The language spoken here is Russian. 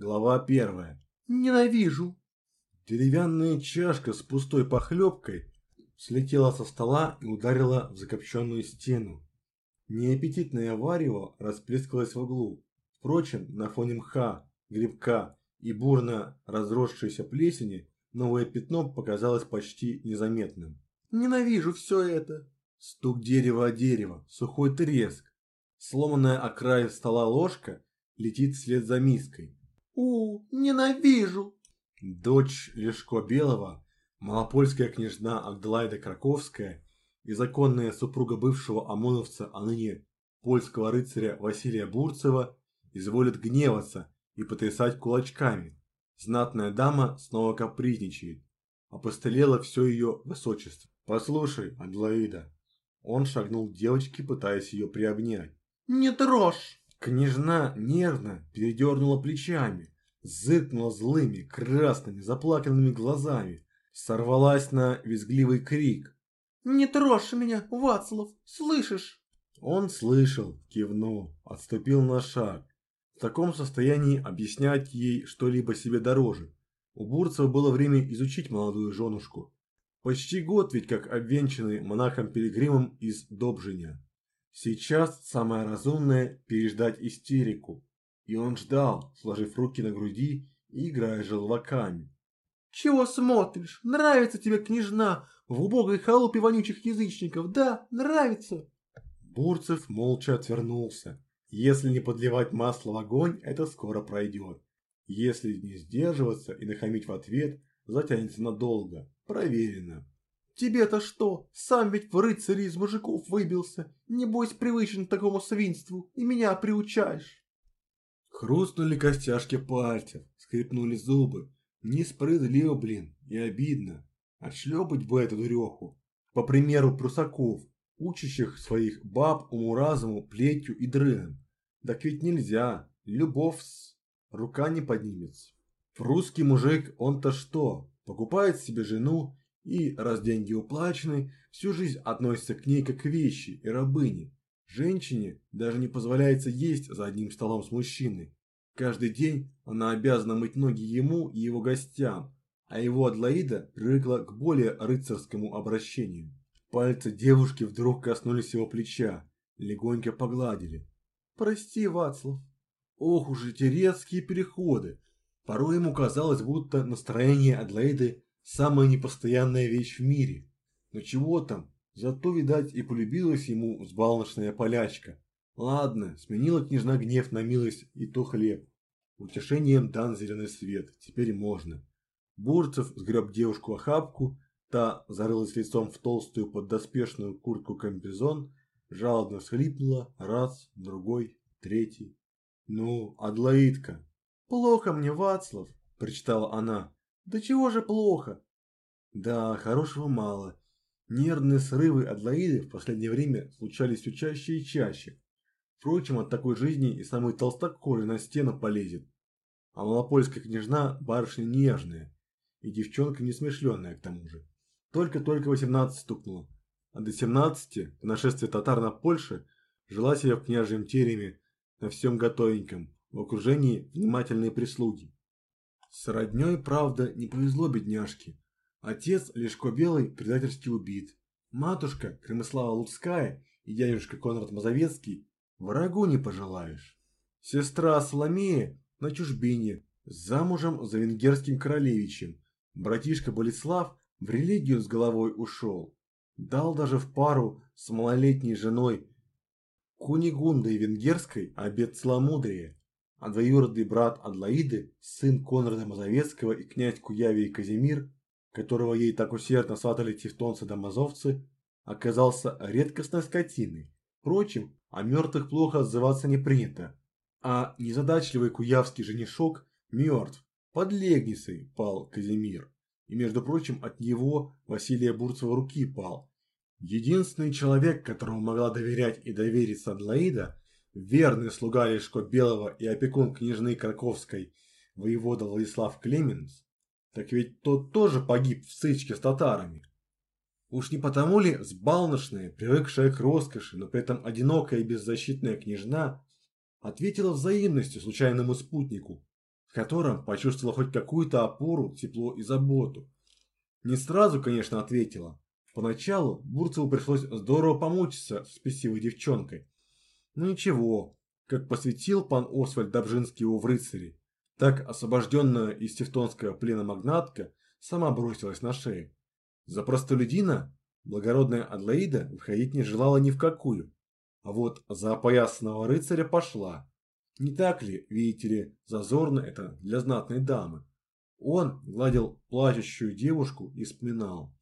Глава первая. Ненавижу. Деревянная чашка с пустой похлебкой слетела со стола и ударила в закопченную стену. Неаппетитное варево расплескалось в углу. Впрочем, на фоне мха, грибка и бурно разросшейся плесени новое пятно показалось почти незаметным. Ненавижу все это. Стук дерева о дерево, сухой треск. Сломанная о край стола ложка летит вслед за миской. У, ненавижу. Дочь Лешко Белого, малопольская княжна Агдлайда Краковская и законная супруга бывшего ОМОНовца, а ныне польского рыцаря Василия Бурцева, изволит гневаться и потрясать кулачками. Знатная дама снова капризничает. Опостылело все ее высочество. «Послушай, Адлоида». Он шагнул к девочке, пытаясь ее приобнять. Не трожь. Княжна нервно передернула плечами, зыркнула злыми, красными, заплаканными глазами, сорвалась на визгливый крик. Не трожь меня, Вацлав, слышишь? Он слышал, кивнул, отступил на шаг. В таком состоянии объяснять ей что-либо себе дороже. У Бурцева было время изучить молодую женушку. Почти год ведь как обвенчанный монахом-пилигримом из Добжиня. Сейчас самое разумное – переждать истерику. И он ждал, сложив руки на груди и играя желваками. «Чего смотришь? Нравится тебе княжна в убогой халупе вонючих язычников, да? Нравится?» Бурцев молча отвернулся. Если не подливать масло в огонь, это скоро пройдет. Если не сдерживаться и нахамить в ответ, затянется надолго. Проверено. Тебе-то что? Сам ведь в рыцари из мужиков выбился. Небось привычен к такому свинству, и меня приучаешь. Хрустнули костяшки пальцев, скрипнули зубы. Несправедливо, блин, и обидно. Отшлепать бы эту дуреху. По примеру прусаков, учащих своих баб уму-разуму, плетью и дрыном. Так ведь нельзя, любовь с... рука не поднимется. Русский мужик, он-то что, покупает себе жену и, раз деньги уплачены, всю жизнь относится к ней как к вещи и рабыне. Женщине даже не позволяется есть за одним столом с мужчиной. Каждый день она обязана мыть ноги ему и его гостям, а его Адлоида привыкла к более рыцарскому обращению. Пальцы девушки вдруг коснулись его плеча, легонько погладили. «Прости, Вацлав». Ох уж эти резкие переходы. Порой ему казалось, будто настроение Адлоиды самая непостоянная вещь в мире. Но чего там, зато, видать, и полюбилась ему взбалмошная полячка. Ладно, сменила княжна гнев на милость и то хлеб. Утешением дан зеленый свет, теперь можно. Бурцев сгреб девушку охапку, та зарылась лицом в толстую поддоспешную куртку комбизон, жалобно схлипнула раз, другой, третий. «Ну, Адлоидка!» «Плохо мне, Вацлав!» – прочитала она. Да чего же плохо? Да, хорошего мало. Нервные срывы Адлоиды в последнее время случались все чаще и чаще. Впрочем, от такой жизни и самый толстокожий на стену полезет. А малопольская княжна барышня нежная. И девчонка несмышленная к тому же. Только-только 18 стукнула. А до 17, до нашествия татар на Польше, жила себе в княжьем тереме на всем готовеньком, в окружении внимательной прислуги. С родней, правда, не повезло бедняжке. Отец Лешко Белый предательски убит. Матушка Кремыслава Луцкая и дядюшка Конрад Мазовецкий врагу не пожелаешь. Сестра Соломея на чужбине, замужем за венгерским королевичем. Братишка Болеслав в религию с головой ушел. Дал даже в пару с малолетней женой Кунигундой Венгерской обет целомудрия а двоюродный брат Адлоиды, сын Конрада Мазовецкого и князь Куявий Казимир, которого ей так усердно сватали тевтонцы-домазовцы, оказался редкостной скотиной. Впрочем, о мертвых плохо отзываться не принято, а незадачливый куявский женишок мертв, под легницей пал Казимир, и, между прочим, от него Василия Бурцева руки пал. Единственный человек, которому могла доверять и довериться Адлоида, верный слуга Лешко Белого и опекун княжны Краковской, воевода Владислав Клеменс, так ведь тот тоже погиб в стычке с татарами. Уж не потому ли сбалношная, привыкшая к роскоши, но при этом одинокая и беззащитная княжна ответила взаимностью случайному спутнику, в котором почувствовала хоть какую-то опору, тепло и заботу. Не сразу, конечно, ответила. Поначалу Бурцеву пришлось здорово помучиться с спесивой девчонкой. Но ничего, как посвятил пан Освальд Добжинский его в рыцари, так освобожденная из тевтонского плена магнатка сама бросилась на шею. За простолюдина благородная Адлоида выходить не желала ни в какую, а вот за опоясанного рыцаря пошла. Не так ли, видите ли, зазорно это для знатной дамы? Он гладил плачущую девушку и вспоминал.